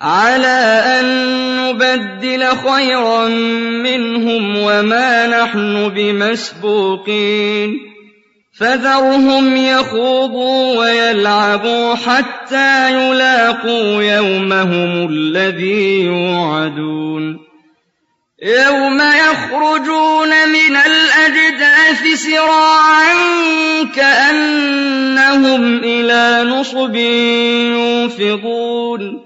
على أن نبدل خيرا منهم وما نحن بمسبوقين. فذرهم يخوضوا ويلعبوا حتى يلاقوا يومهم الذي يوعدون. يوم يخرجون من الأجداث سراعا كأنهم إلى نصب يوفضون